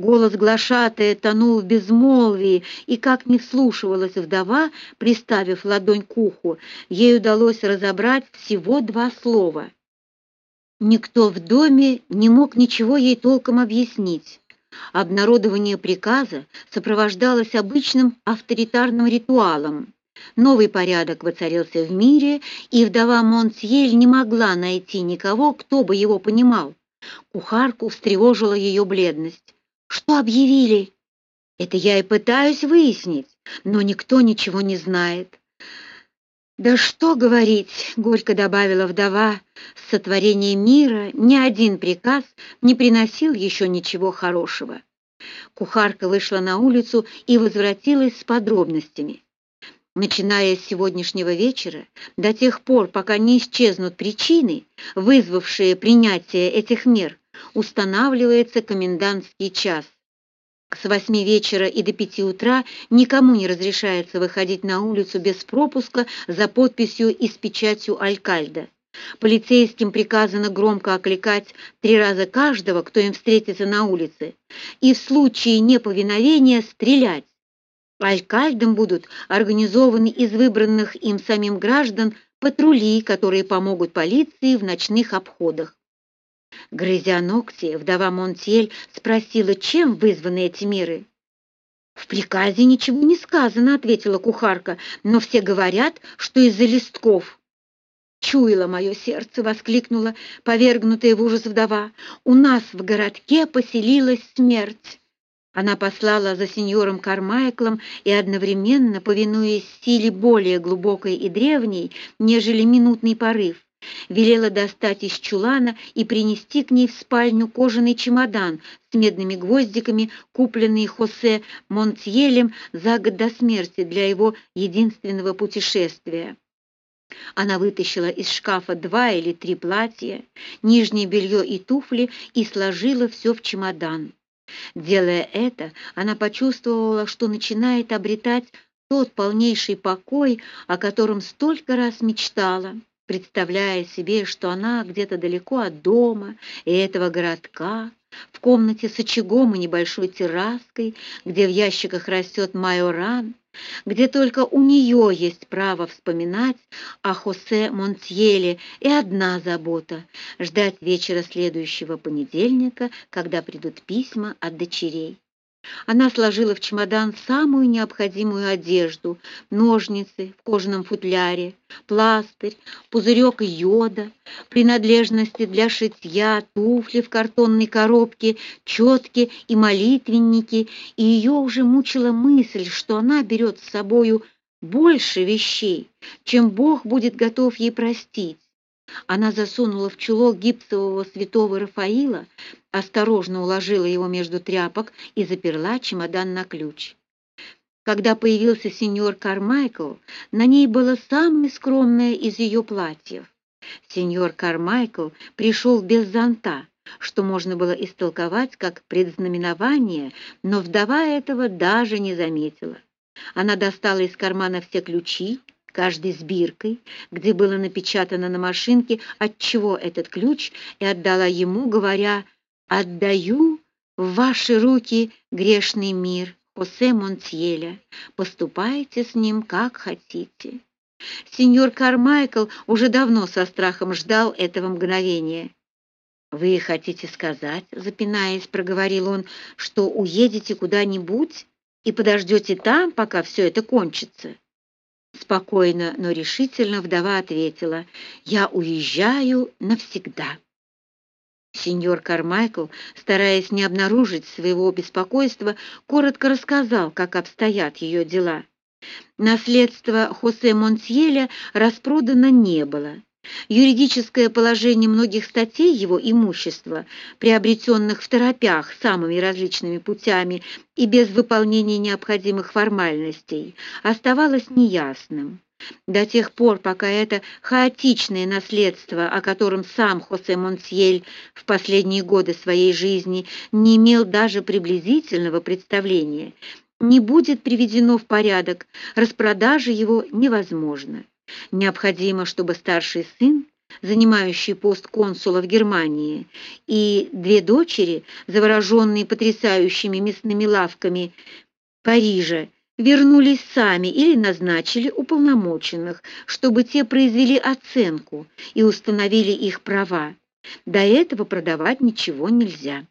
Голос глашатая тонул в безмолвии, и, как не вслушивалась вдова, приставив ладонь к уху, ей удалось разобрать всего два слова. Никто в доме не мог ничего ей толком объяснить. Обнародование приказа сопровождалось обычным авторитарным ритуалом. Новый порядок воцарился в мире, и вдова Монсьель не могла найти никого, кто бы его понимал. Кухарку встревожила ее бледность. «Что объявили?» «Это я и пытаюсь выяснить, но никто ничего не знает». «Да что говорить!» — горько добавила вдова. «С сотворением мира ни один приказ не приносил еще ничего хорошего». Кухарка вышла на улицу и возвратилась с подробностями. Начиная с сегодняшнего вечера, до тех пор, пока не исчезнут причины, вызвавшие принятие этих мер, устанавливается комендантский час. С восьми вечера и до пяти утра никому не разрешается выходить на улицу без пропуска за подписью и с печатью алькальда. Полицейским приказано громко окликать три раза каждого, кто им встретится на улице, и в случае неповиновения стрелять. Алькальдом будут организованы из выбранных им самим граждан патрули, которые помогут полиции в ночных обходах. Грызя ногти, вдова Монтель спросила, чем вызваны эти меры. «В приказе ничего не сказано», — ответила кухарка, «но все говорят, что из-за листков». «Чуяло мое сердце!» — воскликнула повергнутая в ужас вдова. «У нас в городке поселилась смерть!» Она послала за сеньором Кармайклом и одновременно, повинуясь силе более глубокой и древней, нежели минутный порыв, велела достать из чулана и принести к ней в спальню кожаный чемодан с медными гвоздиками, купленный Хосе Монтьелем за год до смерти для его единственного путешествия. Она вытащила из шкафа два или три платья, нижнее белье и туфли и сложила все в чемодан. Делая это, она почувствовала, что начинает обретать тот полнейший покой, о котором столько раз мечтала, представляя себе, что она где-то далеко от дома и этого городка, в комнате с очагом и небольшой терраской, где в ящиках растет майоран, где только у нее есть право вспоминать о Хосе Монтьеле и одна забота — ждать вечера следующего понедельника, когда придут письма от дочерей. Она сложила в чемодан самую необходимую одежду, ножницы в кожаном футляре, пластырь, пузырек йода, принадлежности для шитья, туфли в картонной коробке, четки и молитвенники, и ее уже мучила мысль, что она берет с собою больше вещей, чем Бог будет готов ей простить. Она засунула в чулок гипсового святого Рафаила, осторожно уложила его между тряпок и заперла чемодан на ключ. Когда появился сеньор Кармайкл, на ней было самое скромное из ее платьев. Сеньор Кармайкл пришел без зонта, что можно было истолковать как предзнаменование, но вдова этого даже не заметила. Она достала из кармана все ключи, каждой с биркой, где было напечатано на машинке, от чего этот ключ, и отдала ему, говоря «Отдаю в ваши руки грешный мир Хосе Монтьеля. Поступайте с ним, как хотите». Сеньор Кармайкл уже давно со страхом ждал этого мгновения. «Вы хотите сказать, — запинаясь, проговорил он, — что уедете куда-нибудь и подождете там, пока все это кончится?» Спокойно, но решительно вдова ответила, «Я уезжаю навсегда». Сеньор Кармайкл, стараясь не обнаружить своего беспокойства, коротко рассказал, как обстоят ее дела. Наследство Хосе Монтьеля распродано не было. Юридическое положение многих статей его имущества, приобретенных в торопях самыми различными путями и без выполнения необходимых формальностей, оставалось неясным. До тех пор, пока это хаотичное наследство, о котором сам Хосе Монсьель в последние годы своей жизни не имел даже приблизительного представления, не будет приведено в порядок, распродажа его невозможна. Необходимо, чтобы старший сын занимающий пост консула в Германии, и две дочери, завороженные потрясающими мясными лавками Парижа, вернулись сами или назначили уполномоченных, чтобы те произвели оценку и установили их права. До этого продавать ничего нельзя.